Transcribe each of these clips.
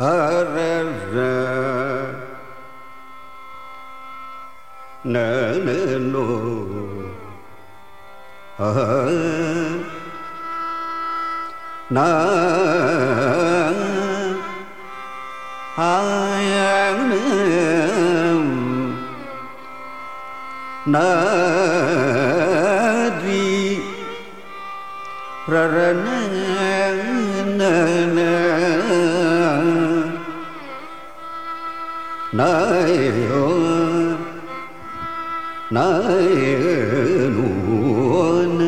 na na na nơi hương nơi luôn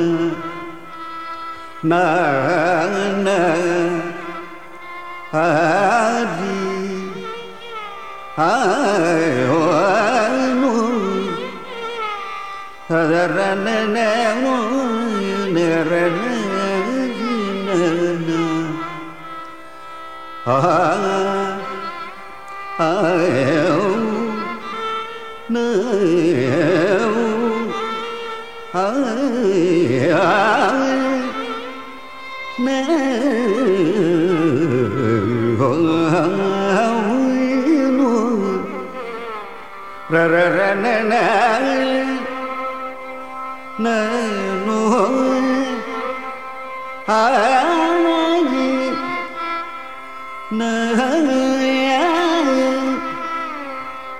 nơi nơi hà đi hai hoa luôn ra hẻo nơi hẻo hỡi nơi vòng hao luôn ra ra ra na na na luôn hỡi nơi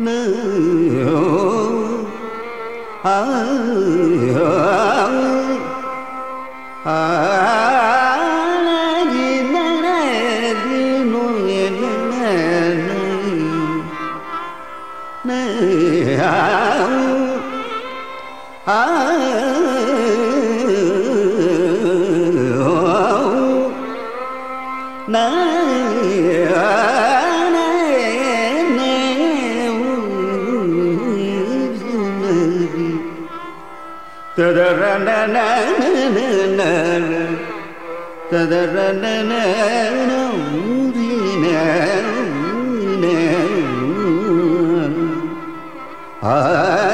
nữ à, Ah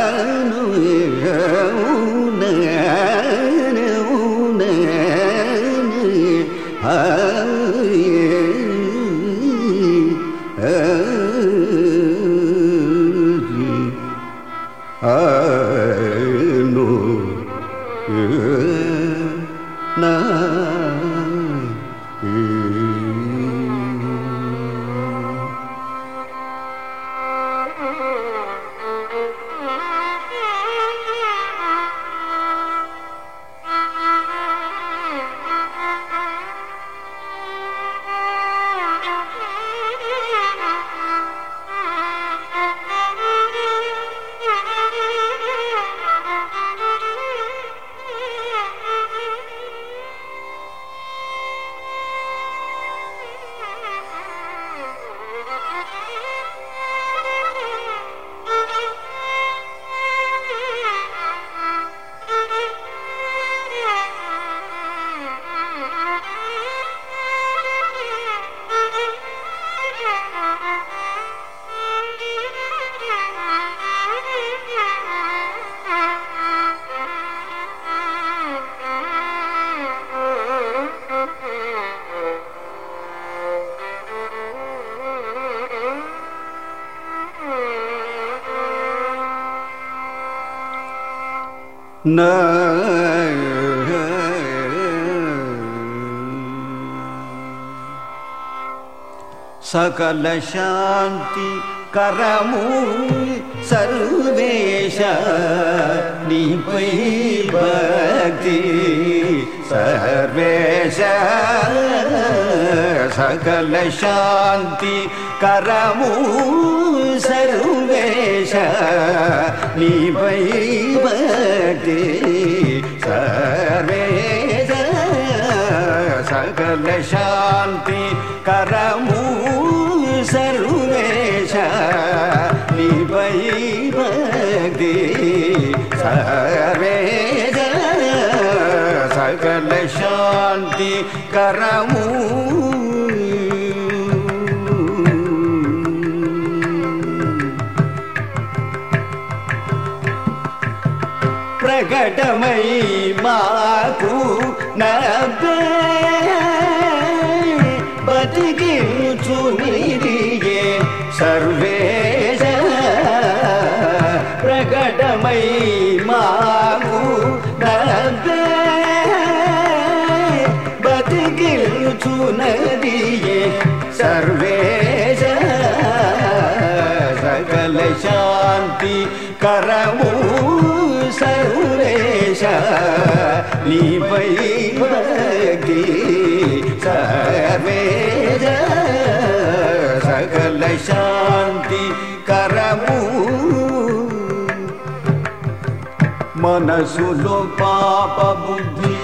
सकलशान्ति करमूल Sarvesh निपै भक्ति सर्वेश सकलशान्ति करमूल सर्वे నీపై భక్తి సర్వేశ సకల శాంతి కరము సర్వేశ నీపై భక్తి సర్వేద సకల శాంతి కరము ప్రకటమై మాకు నవ్వే బతికించు నిరిగే సర్వేశ ప్రకటమై మాకు నవ్వే బతికించు నదియే సర్వేశ సకల శాంతి కరము నీపై భక్తి సర్వేశ సకల శాంతి కరము. మనసులో పాప బుద్ధి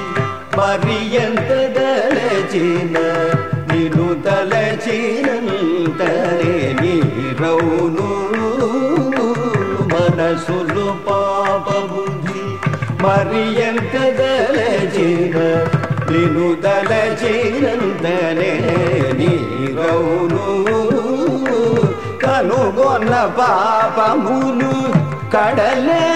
పర్యంత ఎంత దళచిన నిన్ను తలచినంతనే నీరవును. మనసులో పాప బుద్ధి మరి ఎంత దళచిన కనుగొన్న పాపములు కడలేనివైనాను.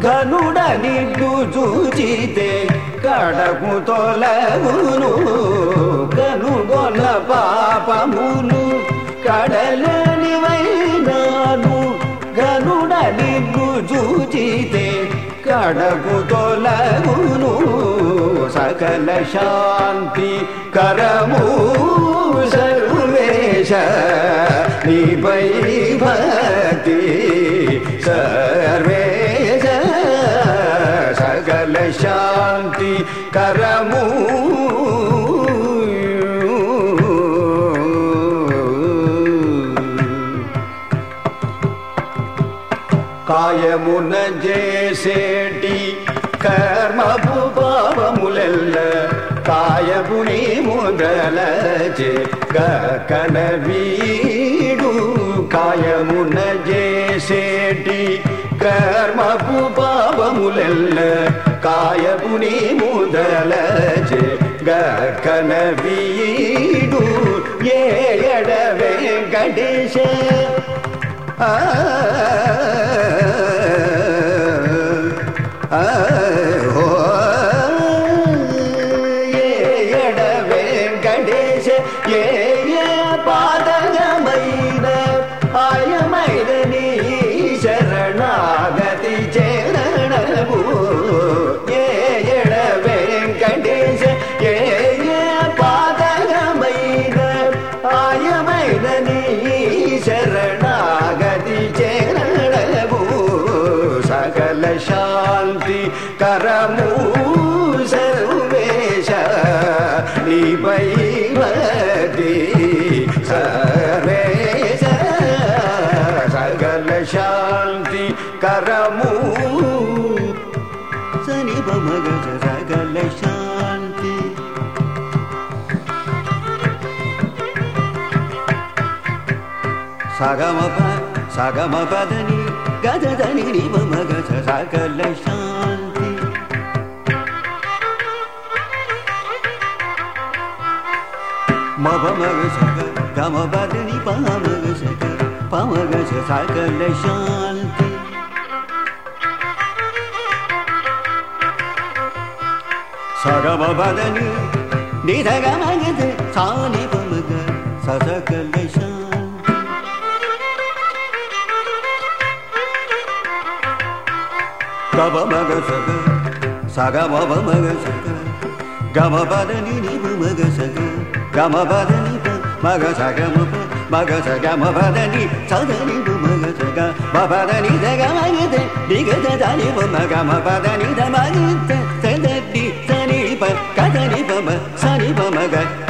ఘనుడ నిన్ను చూచితే కడకు తొలగును. కనుగొన్న పాపములు కడలే నిన్ను చూచితే కడకు తొలగును సకల శాంతి కరము సర్వేశ. నిపై భక్తి సర్వేశ. సకల శాంతి కరము కాయమున చేసేటి కర్మపు భావములెల్ల కాయపుని ముదలచే గకన వీడు కాయమున చేసేటి కర్మపు భావములెల్ల కాయపుని ముదలచే గకన వీడు ఏ ఎడ Venkatesha Ah, ah. ah, ah. సగమప సగమ పదని గదని నిమగ సకల శాంతి మగ సగ గమ పదని పమగ సగ పమగ సకల శాంతి సగమ పదని నిధగమగ సాని పమగ సకల శాంతి గమ మగ సగ సగ మమ మగ సగ గమ పద ని ని మగ సగ గమ పద ని ప మగ సగ మ ప మగ సగ మ పద ని సద ని మ మగ సగ మ పద ని ద గ మగ ద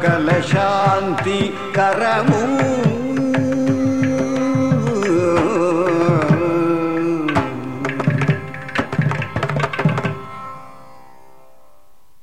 ल शान्ति